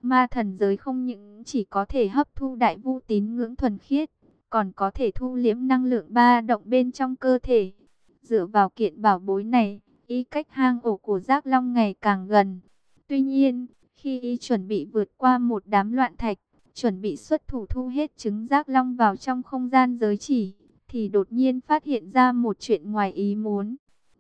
Speaker 1: Ma thần giới không những chỉ có thể hấp thu đại vu tín ngưỡng thuần khiết, còn có thể thu liễm năng lượng ba động bên trong cơ thể. Dựa vào kiện bảo bối này, y cách hang ổ của giác long ngày càng gần. Tuy nhiên, khi y chuẩn bị vượt qua một đám loạn thạch, chuẩn bị xuất thủ thu hết trứng giác long vào trong không gian giới chỉ, thì đột nhiên phát hiện ra một chuyện ngoài ý muốn.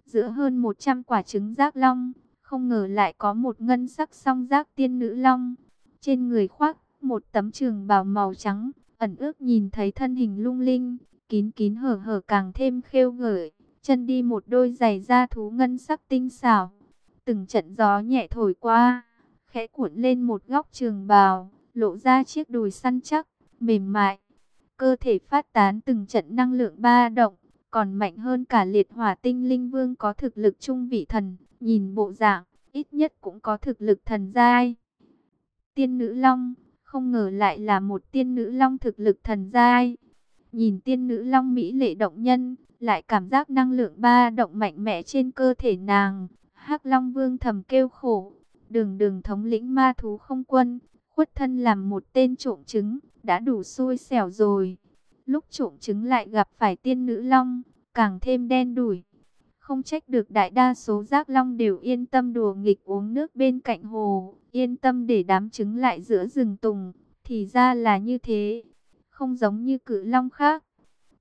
Speaker 1: Giữa hơn 100 quả trứng giác long, không ngờ lại có một ngân sắc song giác tiên nữ long. Trên người khoác một tấm trường bào màu trắng, ẩn ước nhìn thấy thân hình lung linh, kín kín hở hở càng thêm khêu gợi chân đi một đôi giày da thú ngân sắc tinh xảo. Từng trận gió nhẹ thổi qua, khẽ cuộn lên một góc trường bào, lộ ra chiếc đùi săn chắc, mềm mại. Cơ thể phát tán từng trận năng lượng ba động, còn mạnh hơn cả liệt hỏa tinh linh vương có thực lực trung vị thần, nhìn bộ dạng, ít nhất cũng có thực lực thần giai. Tiên nữ long, không ngờ lại là một tiên nữ long thực lực thần giai. Nhìn tiên nữ long mỹ lệ động nhân, lại cảm giác năng lượng ba động mạnh mẽ trên cơ thể nàng. hắc Long Vương thầm kêu khổ, đường đường thống lĩnh ma thú không quân, khuất thân làm một tên trộm trứng, đã đủ xui xẻo rồi. Lúc trộm trứng lại gặp phải tiên nữ long, càng thêm đen đủi. Không trách được đại đa số giác long đều yên tâm đùa nghịch uống nước bên cạnh hồ, yên tâm để đám trứng lại giữa rừng tùng, thì ra là như thế. Không giống như cự long khác,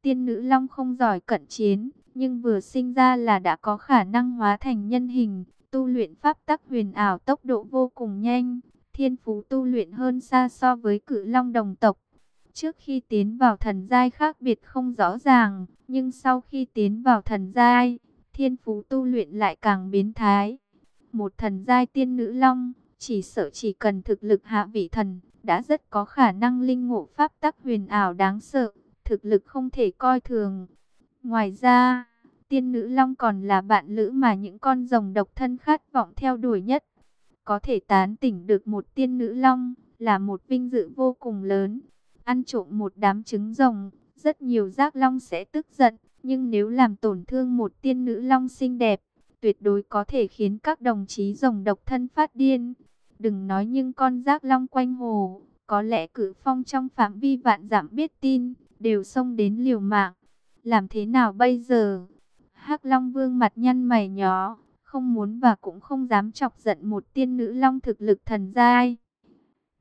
Speaker 1: Tiên nữ long không giỏi cận chiến, nhưng vừa sinh ra là đã có khả năng hóa thành nhân hình, tu luyện pháp tắc huyền ảo tốc độ vô cùng nhanh, thiên phú tu luyện hơn xa so với cự long đồng tộc. Trước khi tiến vào thần giai khác biệt không rõ ràng, nhưng sau khi tiến vào thần giai, thiên phú tu luyện lại càng biến thái. Một thần giai tiên nữ long, chỉ sợ chỉ cần thực lực hạ vị thần, đã rất có khả năng linh ngộ pháp tắc huyền ảo đáng sợ, thực lực không thể coi thường. Ngoài ra, tiên nữ long còn là bạn lữ mà những con rồng độc thân khát vọng theo đuổi nhất. Có thể tán tỉnh được một tiên nữ long, là một vinh dự vô cùng lớn. Ăn trộm một đám trứng rồng, rất nhiều giác long sẽ tức giận, nhưng nếu làm tổn thương một tiên nữ long xinh đẹp, tuyệt đối có thể khiến các đồng chí rồng độc thân phát điên. Đừng nói những con giác long quanh hồ, có lẽ cử phong trong phạm vi vạn giảm biết tin, đều xông đến liều mạng. Làm thế nào bây giờ? hắc Long Vương mặt nhăn mày nhó, không muốn và cũng không dám chọc giận một tiên nữ long thực lực thần giai.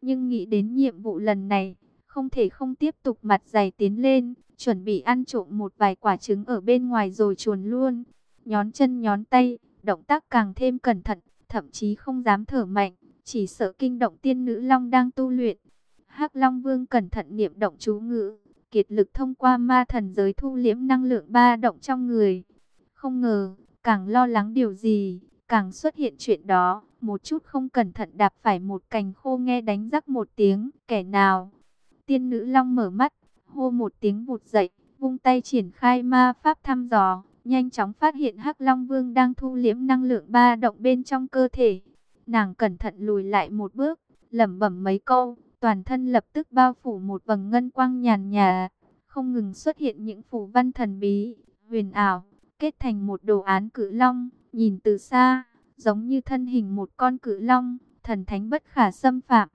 Speaker 1: Nhưng nghĩ đến nhiệm vụ lần này, không thể không tiếp tục mặt dày tiến lên, chuẩn bị ăn trộm một vài quả trứng ở bên ngoài rồi chuồn luôn. Nhón chân nhón tay, động tác càng thêm cẩn thận, thậm chí không dám thở mạnh, chỉ sợ kinh động tiên nữ long đang tu luyện. hắc Long Vương cẩn thận niệm động chú ngữ, kiệt lực thông qua ma thần giới thu liễm năng lượng ba động trong người. Không ngờ, càng lo lắng điều gì, càng xuất hiện chuyện đó. Một chút không cẩn thận đạp phải một cành khô nghe đánh rắc một tiếng, kẻ nào? Tiên nữ long mở mắt, hô một tiếng vụt dậy, vung tay triển khai ma pháp thăm dò, nhanh chóng phát hiện Hắc Long Vương đang thu liễm năng lượng ba động bên trong cơ thể. Nàng cẩn thận lùi lại một bước, lẩm bẩm mấy câu, toàn thân lập tức bao phủ một vầng ngân quang nhàn nhà, không ngừng xuất hiện những phù văn thần bí, huyền ảo, kết thành một đồ án cự long, nhìn từ xa, giống như thân hình một con cự long, thần thánh bất khả xâm phạm.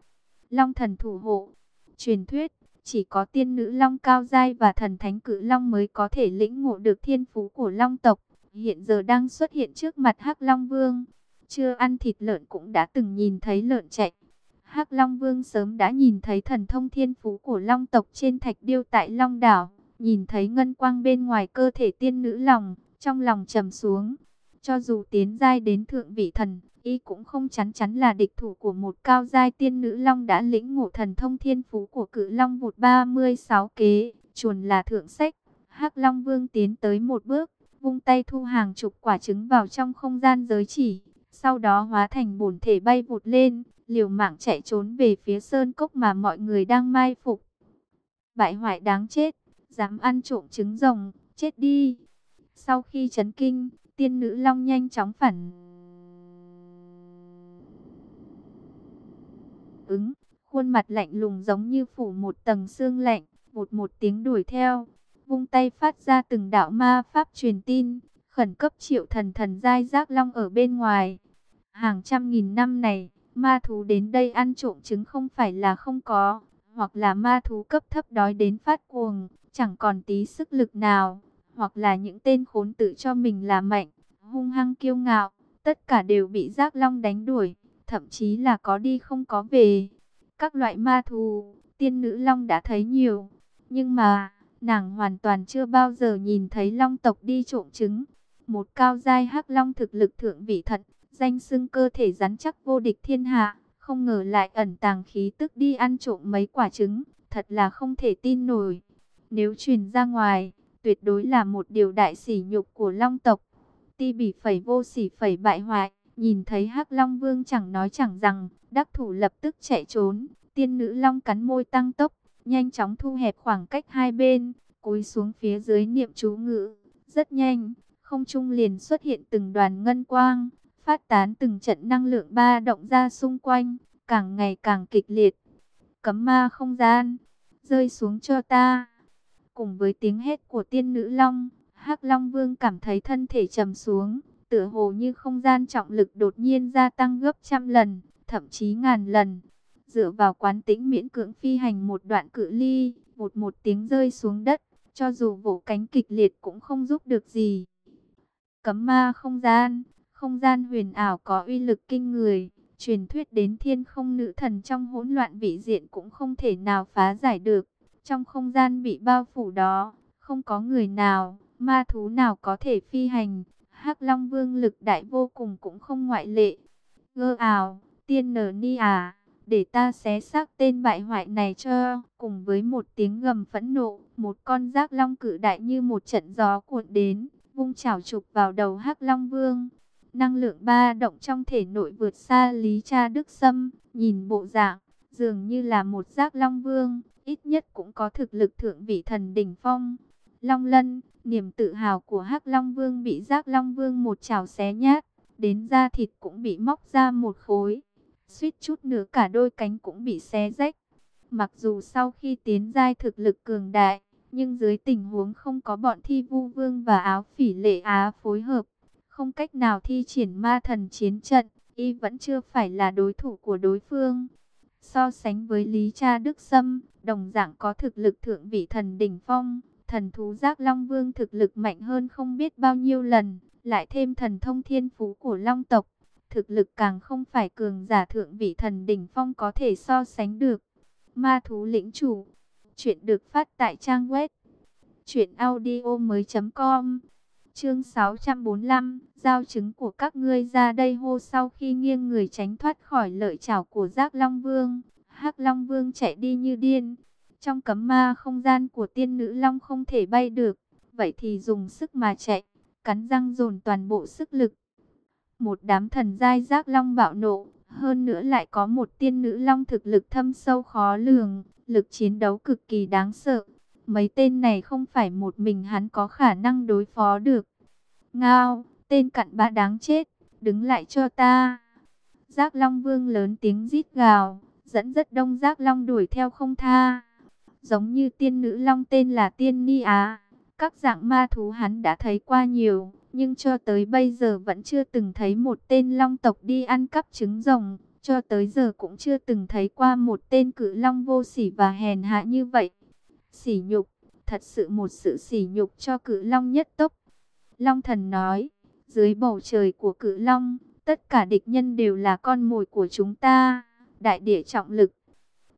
Speaker 1: Long thần thủ hộ. Truyền thuyết, chỉ có tiên nữ long cao giai và thần thánh cự long mới có thể lĩnh ngộ được thiên phú của long tộc. Hiện giờ đang xuất hiện trước mặt Hắc Long Vương. Chưa ăn thịt lợn cũng đã từng nhìn thấy lợn chạy. Hắc Long Vương sớm đã nhìn thấy thần thông thiên phú của long tộc trên thạch điêu tại Long Đảo. Nhìn thấy ngân quang bên ngoài cơ thể tiên nữ lòng, trong lòng trầm xuống. Cho dù tiến giai đến thượng vị thần, y cũng không chắn chắn là địch thủ của một cao giai tiên nữ long đã lĩnh ngộ thần thông thiên phú của cự long vụt 36 kế, chuồn là thượng sách. hắc Long Vương tiến tới một bước, vung tay thu hàng chục quả trứng vào trong không gian giới chỉ, sau đó hóa thành bổn thể bay vụt lên, liều mạng chạy trốn về phía sơn cốc mà mọi người đang mai phục. Bại hoại đáng chết, dám ăn trộm trứng rồng, chết đi. Sau khi chấn kinh, tiên nữ long nhanh chóng phản ứng, khuôn mặt lạnh lùng giống như phủ một tầng xương lạnh, một một tiếng đuổi theo, vung tay phát ra từng đạo ma pháp truyền tin, khẩn cấp triệu thần thần giai giác long ở bên ngoài. Hàng trăm nghìn năm này, ma thú đến đây ăn trộm trứng không phải là không có, hoặc là ma thú cấp thấp đói đến phát cuồng, chẳng còn tí sức lực nào, hoặc là những tên khốn tự cho mình là mạnh, hung hăng kiêu ngạo, tất cả đều bị giác long đánh đuổi, thậm chí là có đi không có về. Các loại ma thú, tiên nữ long đã thấy nhiều, nhưng mà, nàng hoàn toàn chưa bao giờ nhìn thấy long tộc đi trộm trứng. Một cao giai hắc long thực lực thượng vị thận, danh xưng cơ thể rắn chắc vô địch thiên hạ, không ngờ lại ẩn tàng khí tức đi ăn trộm mấy quả trứng, thật là không thể tin nổi. Nếu truyền ra ngoài, tuyệt đối là một điều đại sỉ nhục của long tộc. Ti bỉ phẩy vô sỉ phẩy bại hoại, nhìn thấy hắc long vương chẳng nói chẳng rằng, đắc thủ lập tức chạy trốn, tiên nữ long cắn môi tăng tốc, nhanh chóng thu hẹp khoảng cách hai bên, cúi xuống phía dưới niệm chú ngữ, rất nhanh, không trung liền xuất hiện từng đoàn ngân quang, phát tán từng trận năng lượng ba động ra xung quanh, càng ngày càng kịch liệt. Cấm ma không gian, rơi xuống cho ta. Cùng với tiếng hét của tiên nữ long, hắc Long Vương cảm thấy thân thể trầm xuống, tựa hồ như không gian trọng lực đột nhiên gia tăng gấp trăm lần, thậm chí ngàn lần. Dựa vào quán tĩnh miễn cưỡng phi hành một đoạn cự ly, một một tiếng rơi xuống đất, cho dù vỗ cánh kịch liệt cũng không giúp được gì. Cấm ma không gian, không gian huyền ảo có uy lực kinh người, truyền thuyết đến thiên không nữ thần trong hỗn loạn vị diện cũng không thể nào phá giải được. Trong không gian bị bao phủ đó, không có người nào, ma thú nào có thể phi hành. hắc Long Vương lực đại vô cùng cũng không ngoại lệ. Gơ ảo, tiên nở ni à, để ta xé xác tên bại hoại này cho. Cùng với một tiếng gầm phẫn nộ, một con giác long cử đại như một trận gió cuộn đến, vung chảo chụp vào đầu Hắc Long Vương. Năng lượng ba động trong thể nội vượt xa Lý Cha Đức Sâm, nhìn bộ dạng, dường như là một giác Long Vương, ít nhất cũng có thực lực thượng vị thần đỉnh phong. Long Lân, niềm tự hào của Hắc Long Vương bị giác Long Vương một chảo xé nhát, đến da thịt cũng bị móc ra một khối, suýt chút nữa cả đôi cánh cũng bị xé rách. Mặc dù sau khi tiến giai thực lực cường đại, nhưng dưới tình huống không có bọn thi vu vương và áo phỉ lệ á phối hợp, không cách nào thi triển ma thần chiến trận, y vẫn chưa phải là đối thủ của đối phương. So sánh với Lý Cha Đức Sâm, đồng dạng có thực lực thượng vị thần đỉnh phong, thần thú giác Long Vương thực lực mạnh hơn không biết bao nhiêu lần, lại thêm thần thông thiên phú của Long tộc, thực lực càng không phải cường giả thượng vị thần đỉnh phong có thể so sánh được. Ma thú lĩnh chủ, chuyện được phát tại trang web truyệnaudiomoi.com. Chương 645, giao chứng của các ngươi ra đây hô sau khi nghiêng người tránh thoát khỏi lợi chảo của Giác Long Vương, Hắc Long Vương chạy đi như điên. Trong cấm ma không gian của tiên nữ long không thể bay được, vậy thì dùng sức mà chạy, cắn răng dồn toàn bộ sức lực. Một đám thần giai giác long bạo nộ, hơn nữa lại có một tiên nữ long thực lực thâm sâu khó lường, lực chiến đấu cực kỳ đáng sợ. Mấy tên này không phải một mình hắn có khả năng đối phó được. Ngao, tên cặn bã đáng chết, đứng lại cho ta. Giác Long Vương lớn tiếng rít gào, dẫn rất đông Giác Long đuổi theo không tha. Giống như tiên nữ Long tên là Tiên Ni Á, các dạng ma thú hắn đã thấy qua nhiều, nhưng cho tới bây giờ vẫn chưa từng thấy một tên Long tộc đi ăn cắp trứng rồng, cho tới giờ cũng chưa từng thấy qua một tên cự Long vô sỉ và hèn hạ như vậy. Sỉ nhục, thật sự một sự sỉ nhục cho cự long nhất tốc. Long thần nói, dưới bầu trời của cự long, tất cả địch nhân đều là con mồi của chúng ta. Đại địa trọng lực.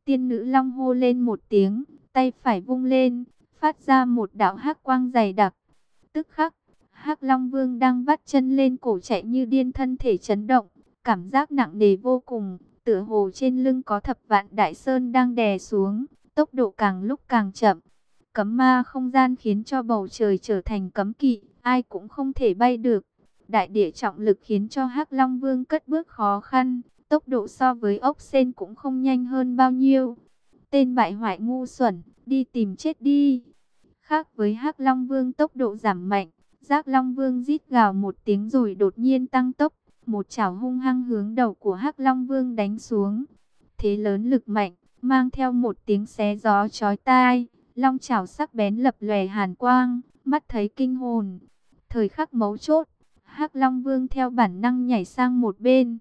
Speaker 1: Tiên nữ long hô lên một tiếng, tay phải vung lên, phát ra một đạo hắc quang dày đặc. Tức khắc, hắc long vương đang vắt chân lên cổ chạy như điên thân thể chấn động, cảm giác nặng nề vô cùng, tựa hồ trên lưng có thập vạn đại sơn đang đè xuống tốc độ càng lúc càng chậm. Cấm ma không gian khiến cho bầu trời trở thành cấm kỵ, ai cũng không thể bay được. Đại địa trọng lực khiến cho Hắc Long Vương cất bước khó khăn, tốc độ so với ốc sen cũng không nhanh hơn bao nhiêu. Tên bại hoại ngu xuẩn, đi tìm chết đi. Khác với Hắc Long Vương tốc độ giảm mạnh, Giác Long Vương rít gào một tiếng rồi đột nhiên tăng tốc, một chảo hung hăng hướng đầu của Hắc Long Vương đánh xuống. Thế lớn lực mạnh, mang theo một tiếng xé gió chói tai, long chảo sắc bén lập lòe hàn quang, mắt thấy kinh hồn. Thời khắc mấu chốt, Hắc Long Vương theo bản năng nhảy sang một bên,